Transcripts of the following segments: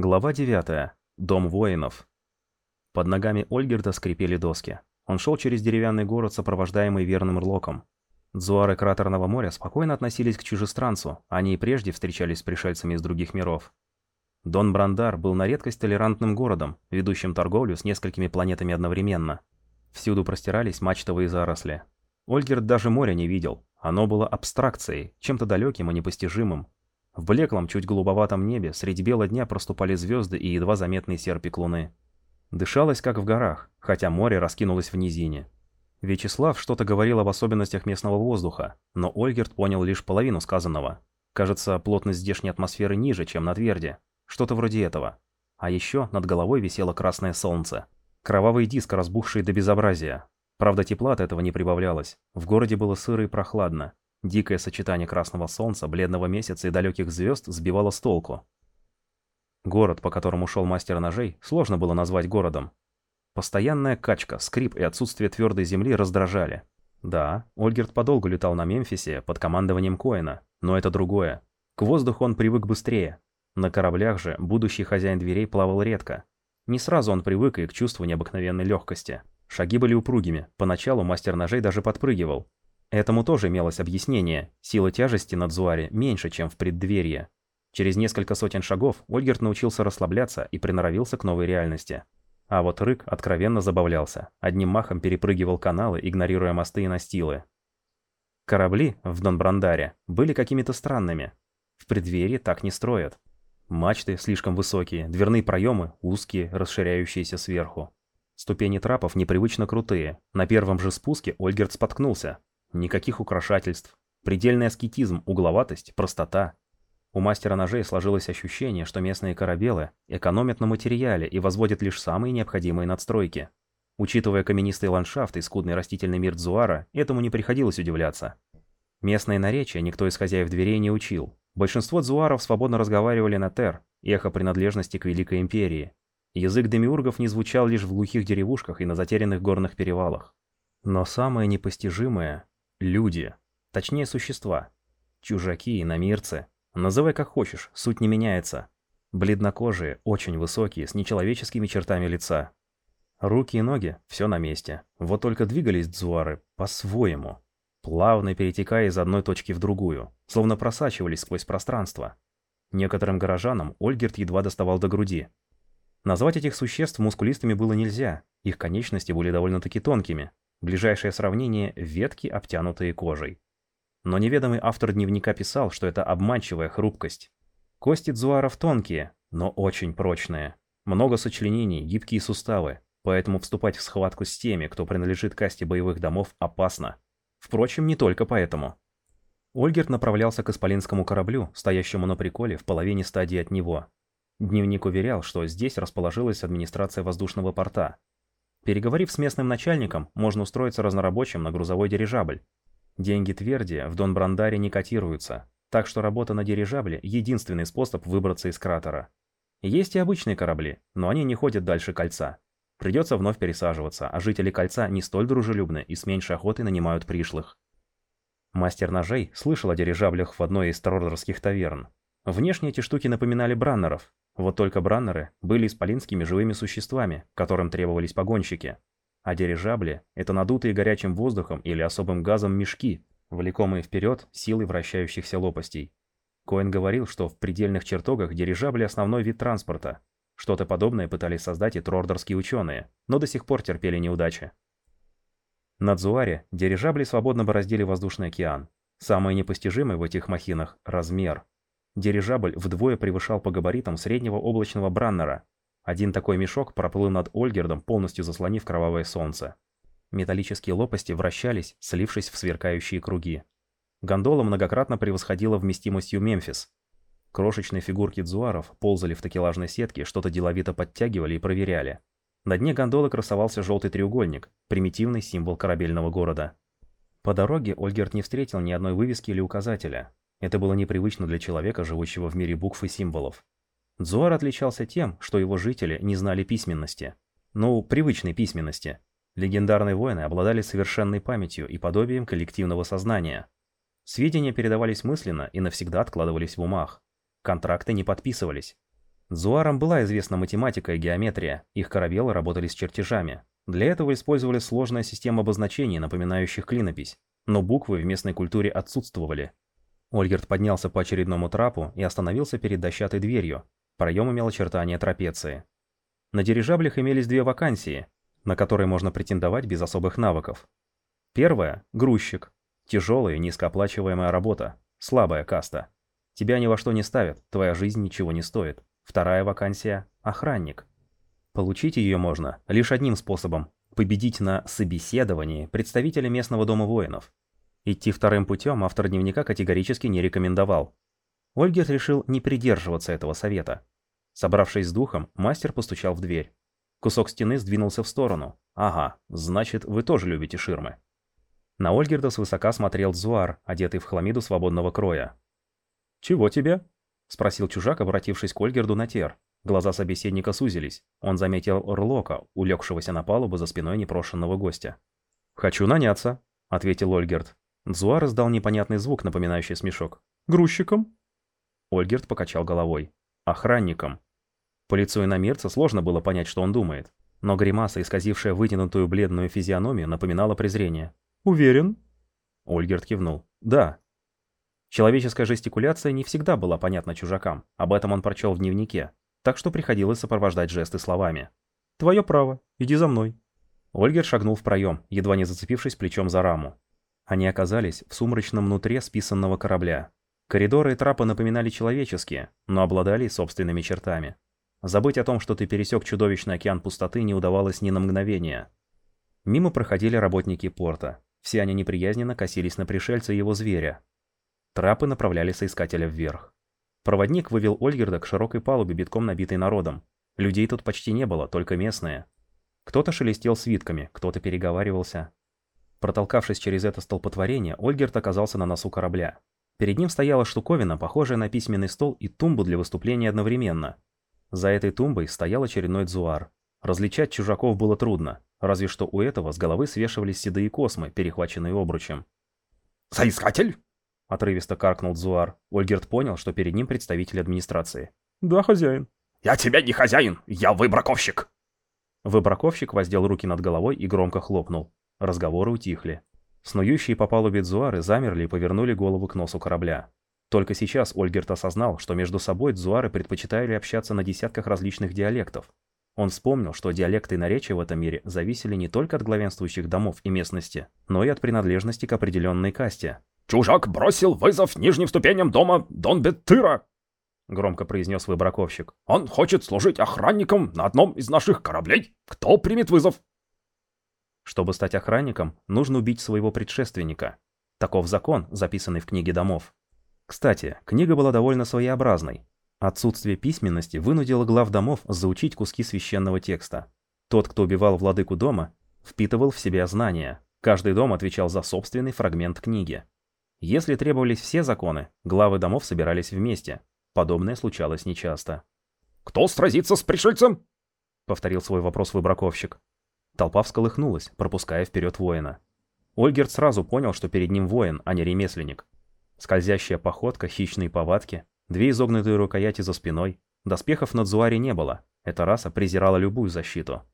Глава 9. Дом воинов. Под ногами Ольгерда скрипели доски. Он шел через деревянный город, сопровождаемый верным Рлоком. Дзуары Кратерного моря спокойно относились к чужестранцу, они и прежде встречались с пришельцами из других миров. Дон Брандар был на редкость толерантным городом, ведущим торговлю с несколькими планетами одновременно. Всюду простирались мачтовые заросли. Ольгерд даже моря не видел, оно было абстракцией, чем-то далеким и непостижимым, в блеклом, чуть голубоватом небе среди бела дня проступали звезды и едва заметный серпик луны. Дышалось, как в горах, хотя море раскинулось в низине. Вячеслав что-то говорил об особенностях местного воздуха, но Ольгерт понял лишь половину сказанного. Кажется, плотность здешней атмосферы ниже, чем на Тверде. Что-то вроде этого. А еще над головой висело красное солнце. Кровавый диск, разбухший до безобразия. Правда, тепла от этого не прибавлялось. В городе было сыро и прохладно. Дикое сочетание красного солнца, бледного месяца и далеких звезд сбивало с толку. Город, по которому шел мастер ножей, сложно было назвать городом. Постоянная качка, скрип и отсутствие твердой земли раздражали. Да, Ольгерт подолгу летал на Мемфисе под командованием Коэна, но это другое. К воздуху он привык быстрее. На кораблях же будущий хозяин дверей плавал редко. Не сразу он привык и к чувству необыкновенной легкости. Шаги были упругими, поначалу мастер ножей даже подпрыгивал, Этому тоже имелось объяснение. Сила тяжести на Дзуаре меньше, чем в преддверии. Через несколько сотен шагов Ольгерт научился расслабляться и приноровился к новой реальности. А вот Рык откровенно забавлялся, одним махом перепрыгивал каналы, игнорируя мосты и настилы. Корабли в Донбрандаре были какими-то странными. В преддверии так не строят. Мачты слишком высокие, дверные проемы узкие, расширяющиеся сверху. Ступени трапов непривычно крутые. На первом же спуске Ольгерт споткнулся, Никаких украшательств. Предельный аскетизм, угловатость, простота. У мастера ножей сложилось ощущение, что местные корабелы экономят на материале и возводят лишь самые необходимые надстройки. Учитывая каменистый ландшафт и скудный растительный мир Дзуара, этому не приходилось удивляться. Местное наречие никто из хозяев дверей не учил. Большинство дзуаров свободно разговаривали на Тер, эхо принадлежности к Великой Империи. Язык демиургов не звучал лишь в глухих деревушках и на затерянных горных перевалах. Но самое непостижимое Люди. Точнее, существа. Чужаки, иномирцы. Называй как хочешь, суть не меняется. Бледнокожие, очень высокие, с нечеловеческими чертами лица. Руки и ноги – все на месте. Вот только двигались дзуары по-своему. Плавно перетекая из одной точки в другую, словно просачивались сквозь пространство. Некоторым горожанам Ольгерт едва доставал до груди. Назвать этих существ мускулистыми было нельзя, их конечности были довольно-таки тонкими, Ближайшее сравнение – ветки, обтянутые кожей. Но неведомый автор дневника писал, что это обманчивая хрупкость. Кости дзуаров тонкие, но очень прочные. Много сочленений, гибкие суставы, поэтому вступать в схватку с теми, кто принадлежит касте боевых домов, опасно. Впрочем, не только поэтому. Ольгерт направлялся к исполинскому кораблю, стоящему на приколе в половине стадии от него. Дневник уверял, что здесь расположилась администрация воздушного порта, Переговорив с местным начальником, можно устроиться разнорабочим на грузовой дирижабль. Деньги Тверди в Донбрандаре не котируются, так что работа на дирижабле – единственный способ выбраться из кратера. Есть и обычные корабли, но они не ходят дальше кольца. Придется вновь пересаживаться, а жители кольца не столь дружелюбны и с меньшей охотой нанимают пришлых. Мастер ножей слышал о дирижаблях в одной из трордерских таверн. Внешне эти штуки напоминали браннеров, вот только браннеры были исполинскими живыми существами, которым требовались погонщики. А дирижабли – это надутые горячим воздухом или особым газом мешки, влекомые вперед силой вращающихся лопастей. Коэн говорил, что в предельных чертогах дирижабли – основной вид транспорта. Что-то подобное пытались создать и трордерские ученые, но до сих пор терпели неудачи. На Дзуаре дирижабли свободно бороздили воздушный океан. Самое непостижимое в этих махинах – размер – Дирижабль вдвое превышал по габаритам среднего облачного браннера. Один такой мешок проплыл над Ольгердом, полностью заслонив кровавое солнце. Металлические лопасти вращались, слившись в сверкающие круги. Гондола многократно превосходила вместимостью Мемфис. Крошечные фигурки дзуаров ползали в такелажной сетке, что-то деловито подтягивали и проверяли. На дне гондолы красовался желтый треугольник, примитивный символ корабельного города. По дороге Ольгерт не встретил ни одной вывески или указателя, это было непривычно для человека, живущего в мире букв и символов. Дзуар отличался тем, что его жители не знали письменности. Ну, привычной письменности. Легендарные воины обладали совершенной памятью и подобием коллективного сознания. Сведения передавались мысленно и навсегда откладывались в умах. Контракты не подписывались. Зуарам была известна математика и геометрия, их корабелы работали с чертежами. Для этого использовали сложная система обозначений, напоминающих клинопись, но буквы в местной культуре отсутствовали. Ольгерт поднялся по очередному трапу и остановился перед дощатой дверью. Проем имел очертания трапеции. На дирижаблях имелись две вакансии, на которые можно претендовать без особых навыков. Первая – грузчик. Тяжелая, низкооплачиваемая работа. Слабая каста. Тебя ни во что не ставят, твоя жизнь ничего не стоит. Вторая вакансия – охранник. Получить ее можно лишь одним способом – победить на собеседовании представителя местного дома воинов. Идти вторым путем автор дневника категорически не рекомендовал. Ольгерт решил не придерживаться этого совета. Собравшись с духом, мастер постучал в дверь. Кусок стены сдвинулся в сторону. «Ага, значит, вы тоже любите ширмы». На Ольгерда свысока смотрел Зуар, одетый в хламиду свободного кроя. «Чего тебе?» – спросил чужак, обратившись к Ольгерду на тер. Глаза собеседника сузились. Он заметил Орлока, улегшегося на палубу за спиной непрошенного гостя. «Хочу наняться», – ответил Ольгерд. Зуар издал непонятный звук, напоминающий смешок. «Грузчиком?» Ольгерд покачал головой. «Охранником». По лицу иномерца сложно было понять, что он думает. Но гримаса, исказившая вытянутую бледную физиономию, напоминала презрение. «Уверен?» Ольгерт кивнул. «Да». Человеческая жестикуляция не всегда была понятна чужакам. Об этом он прочел в дневнике. Так что приходилось сопровождать жесты словами. «Твое право. Иди за мной». Ольгерт шагнул в проем, едва не зацепившись плечом за раму. Они оказались в сумрачном внутри списанного корабля. Коридоры и трапы напоминали человеческие, но обладали собственными чертами. Забыть о том, что ты пересек чудовищный океан пустоты, не удавалось ни на мгновение. Мимо проходили работники порта. Все они неприязненно косились на пришельца и его зверя. Трапы направляли соискателя вверх. Проводник вывел Ольгерда к широкой палубе, битком набитой народом. Людей тут почти не было, только местные. Кто-то шелестел свитками, кто-то переговаривался. Протолкавшись через это столпотворение, Ольгерт оказался на носу корабля. Перед ним стояла штуковина, похожая на письменный стол и тумбу для выступления одновременно. За этой тумбой стоял очередной дзуар. Различать чужаков было трудно, разве что у этого с головы свешивались седые космы, перехваченные обручем. «Соискатель?» — отрывисто каркнул Дзуар. Ольгерт понял, что перед ним представитель администрации. «Да, хозяин». «Я тебе не хозяин, я выбраковщик!» Выбраковщик воздел руки над головой и громко хлопнул. Разговоры утихли. Снующие по палубе дзуары замерли и повернули голову к носу корабля. Только сейчас Ольгерт осознал, что между собой дзуары предпочитали общаться на десятках различных диалектов. Он вспомнил, что диалекты и наречия в этом мире зависели не только от главенствующих домов и местности, но и от принадлежности к определенной касте. «Чужак бросил вызов нижним ступеням дома Донбеттыра!» — громко произнес выбраковщик. «Он хочет служить охранником на одном из наших кораблей. Кто примет вызов?» Чтобы стать охранником, нужно убить своего предшественника. Таков закон, записанный в книге домов. Кстати, книга была довольно своеобразной. Отсутствие письменности вынудило глав домов заучить куски священного текста. Тот, кто убивал владыку дома, впитывал в себя знания. Каждый дом отвечал за собственный фрагмент книги. Если требовались все законы, главы домов собирались вместе. Подобное случалось нечасто. «Кто сразится с пришельцем?» — повторил свой вопрос выбраковщик. Толпа всколыхнулась, пропуская вперед воина. Ольгерт сразу понял, что перед ним воин, а не ремесленник. Скользящая походка, хищные повадки, две изогнутые рукояти за спиной. Доспехов на Дзуаре не было. Эта раса презирала любую защиту.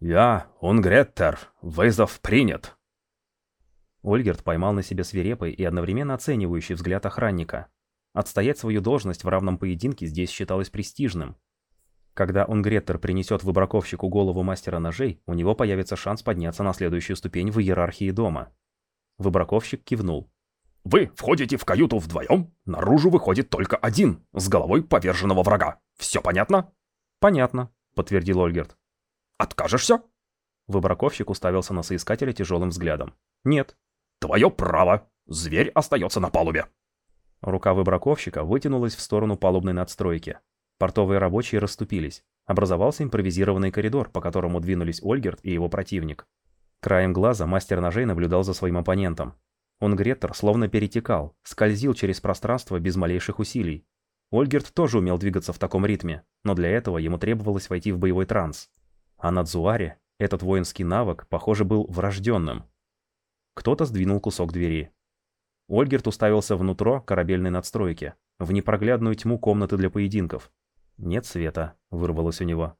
«Я, Унгреттер, вызов принят!» Ольгерт поймал на себе свирепый и одновременно оценивающий взгляд охранника. Отстоять свою должность в равном поединке здесь считалось престижным. Когда Унгреттер принесет выбраковщику голову мастера ножей, у него появится шанс подняться на следующую ступень в иерархии дома. Выбраковщик кивнул. Вы входите в каюту вдвоем, наружу выходит только один, с головой поверженного врага. Все понятно? Понятно, подтвердил Ольгерт. Откажешься? Выбраковщик уставился на соискателя тяжелым взглядом. Нет. Твое право. Зверь остается на палубе. Рука выбраковщика вытянулась в сторону палубной надстройки. Портовые рабочие расступились. Образовался импровизированный коридор, по которому двинулись Ольгерт и его противник. Краем глаза мастер ножей наблюдал за своим оппонентом. Он Греттер словно перетекал, скользил через пространство без малейших усилий. Ольгерт тоже умел двигаться в таком ритме, но для этого ему требовалось войти в боевой транс. А на Дзуаре этот воинский навык, похоже, был врожденным. Кто-то сдвинул кусок двери. Ольгерт уставился внутрь корабельной надстройки, в непроглядную тьму комнаты для поединков. «Нет света», — вырвалось у него.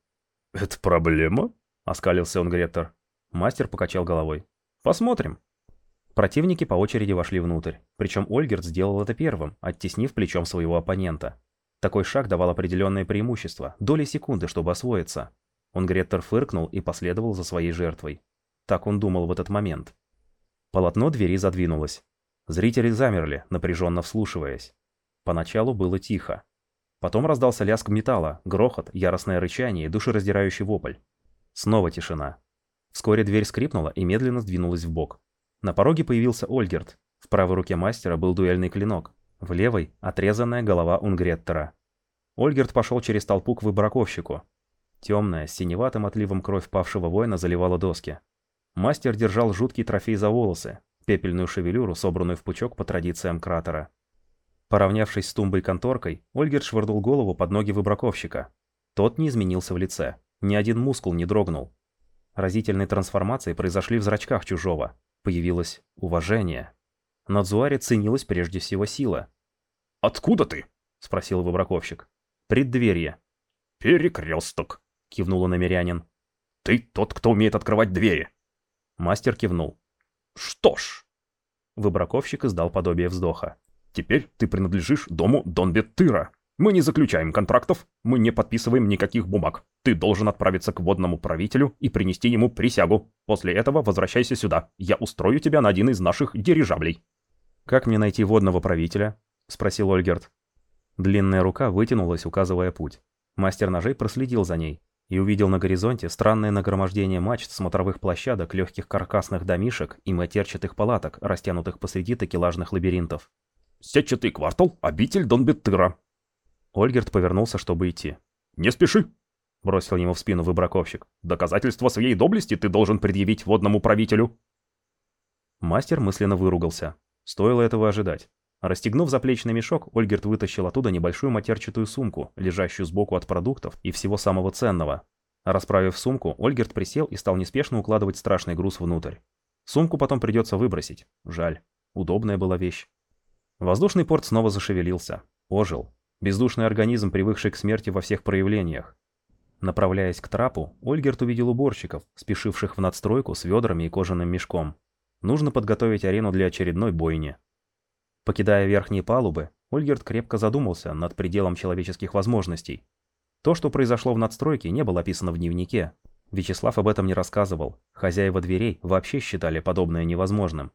«Это проблема?» — оскалился он Греттер. Мастер покачал головой. «Посмотрим». Противники по очереди вошли внутрь, причем Ольгерт сделал это первым, оттеснив плечом своего оппонента. Такой шаг давал определенное преимущество, доли секунды, чтобы освоиться. Он Греттер фыркнул и последовал за своей жертвой. Так он думал в этот момент. Полотно двери задвинулось. Зрители замерли, напряженно вслушиваясь. Поначалу было тихо. Потом раздался лязг металла, грохот, яростное рычание и душераздирающий вопль. Снова тишина. Вскоре дверь скрипнула и медленно сдвинулась в бок. На пороге появился Ольгерт. В правой руке мастера был дуэльный клинок. В левой – отрезанная голова Унгреттера. Ольгерт пошел через толпу к выбраковщику. Темная, с синеватым отливом кровь павшего воина заливала доски. Мастер держал жуткий трофей за волосы, пепельную шевелюру, собранную в пучок по традициям кратера. Поравнявшись с тумбой-конторкой, Ольгерт швырнул голову под ноги выбраковщика. Тот не изменился в лице. Ни один мускул не дрогнул. Разительные трансформации произошли в зрачках чужого. Появилось уважение. На Дзуаре ценилась прежде всего сила. «Откуда ты?» — спросил выбраковщик. «Преддверье». «Перекресток», — кивнул намерянин. «Ты тот, кто умеет открывать двери». Мастер кивнул. «Что ж...» Выбраковщик издал подобие вздоха. «Теперь ты принадлежишь дому Донбеттыра. Мы не заключаем контрактов, мы не подписываем никаких бумаг. Ты должен отправиться к водному правителю и принести ему присягу. После этого возвращайся сюда. Я устрою тебя на один из наших дирижаблей». «Как мне найти водного правителя?» — спросил Ольгерт. Длинная рука вытянулась, указывая путь. Мастер ножей проследил за ней и увидел на горизонте странное нагромождение мачт смотровых площадок, легких каркасных домишек и матерчатых палаток, растянутых посреди такелажных лабиринтов. «Сетчатый квартал, обитель Донбеттыра», Ольгерт повернулся, чтобы идти. «Не спеши!» — бросил ему в спину выбраковщик. «Доказательства своей доблести ты должен предъявить водному правителю!» Мастер мысленно выругался. Стоило этого ожидать. Расстегнув заплечный мешок, Ольгерт вытащил оттуда небольшую матерчатую сумку, лежащую сбоку от продуктов и всего самого ценного. Расправив сумку, Ольгерт присел и стал неспешно укладывать страшный груз внутрь. Сумку потом придется выбросить. Жаль. Удобная была вещь. Воздушный порт снова зашевелился. Ожил. Бездушный организм, привыкший к смерти во всех проявлениях. Направляясь к трапу, Ольгерт увидел уборщиков, спешивших в надстройку с ведрами и кожаным мешком. Нужно подготовить арену для очередной бойни. Покидая верхние палубы, Ольгерт крепко задумался над пределом человеческих возможностей. То, что произошло в надстройке, не было описано в дневнике. Вячеслав об этом не рассказывал. Хозяева дверей вообще считали подобное невозможным.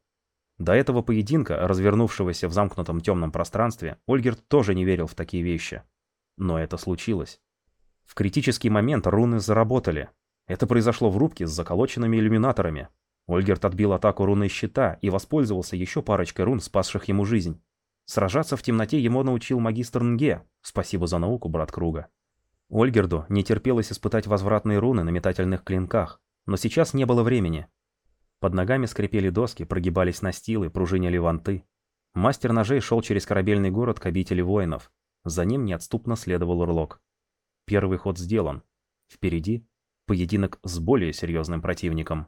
До этого поединка, развернувшегося в замкнутом темном пространстве, Ольгерт тоже не верил в такие вещи. Но это случилось. В критический момент руны заработали. Это произошло в рубке с заколоченными иллюминаторами. Ольгерт отбил атаку руны щита и воспользовался еще парочкой рун, спасших ему жизнь. Сражаться в темноте ему научил магистр Нге. Спасибо за науку, брат Круга. Ольгерду не терпелось испытать возвратные руны на метательных клинках, но сейчас не было времени. Под ногами скрипели доски, прогибались настилы, пружинили ванты. Мастер ножей шел через корабельный город к обители воинов. За ним неотступно следовал урлок. Первый ход сделан. Впереди поединок с более серьезным противником.